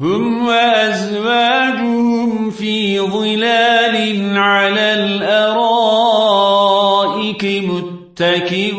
هم وأزواجهم في ظلال على الأرائك متكئون.